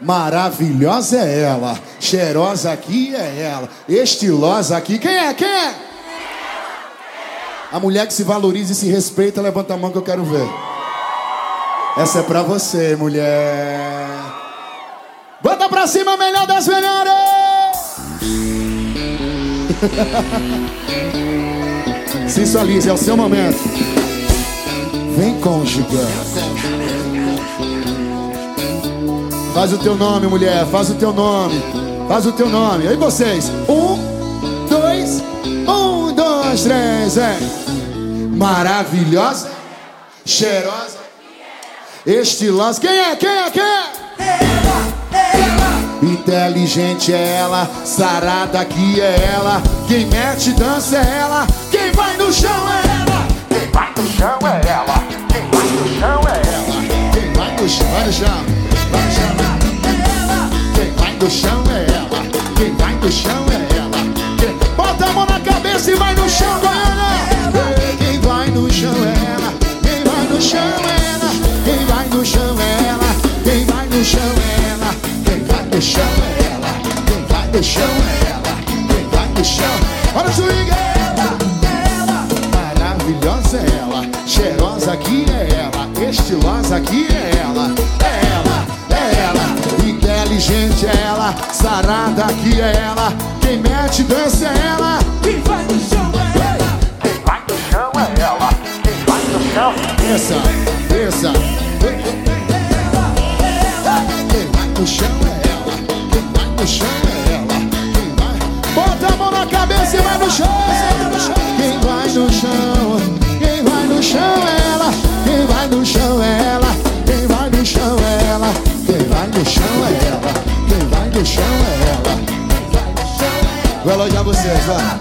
Maravilhosa é ela, cheirosa aqui é ela, estilosa aqui. Quem é? Quem é? A mulher que se valoriza e se respeita, levanta a mão que eu quero ver. Essa é pra você, mulher. Bota pra cima, melhor das melhores! Sensualize, é o seu momento. Vem conjugar. Faz o teu nome, mulher. Faz o teu nome. Faz o teu nome. Aí vocês. Um, dois, um, dois, três, é. Maravilhosa, cheirosa, estilosa. Quem é? Quem é? Quem é? Inteligente é ela, sarada aqui é ela. Quem mete dança é ela. Quem vai no chão é ela. No chão é ela. Quem vai no chão é ela. Quem... Bota a mão na cabeça e vai no chão, Goiânia. Quem vai no chão é ela. Quem vai no chão é ela. Quem vai no chão é ela. Quem vai no chão é ela. Quem vai no chão é ela. Quem vai no chão é ela. Quem vai no chão. Olha o swing, é ela. Maravilhosa é ela, cheirosa aqui é ela, estilosa aqui é ela, é ela, é ela, inteligente é ela, sarada aqui é ela, quem mete dança é ela, quem vai no chão é ela. Quem vai no chão é ela. Quem vai no chão Desça, desça. Quem vai no chão é ela, quem vai no chão é ela, quem vai. Bota a mão na cabeça e vai no chão. Vou elogiar vocês, vai.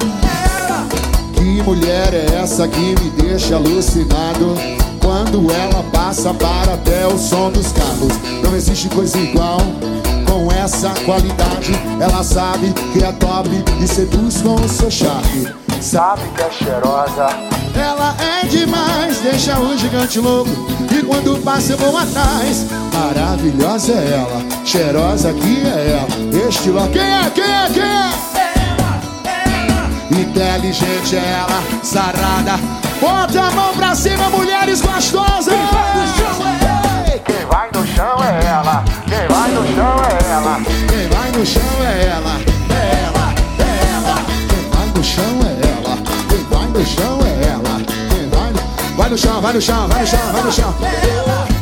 Que mulher é essa que me deixa alucinado? Quando ela passa para até o som dos carros Não existe coisa igual com essa qualidade Ela sabe que é top e seduz com o seu charme sabe que é cheirosa. Ela é demais, deixa o gigante louco E quando passa eu vou atrás Maravilhosa é ela, cheirosa aqui é ela Estilo, quem é, quem é, quem é? Inteligente é ela, sarada. Bota a mão pra cima, mulheres gostosas. Quem vai no chão é ela. Quem vai no chão é ela. Quem vai no chão é ela, é ela, é ela Quem vai no chão é ela, quem vai no chão é ela. Quem vai no... Vai no chão, vai no chão, vai no chão, vai no chão. Quem vai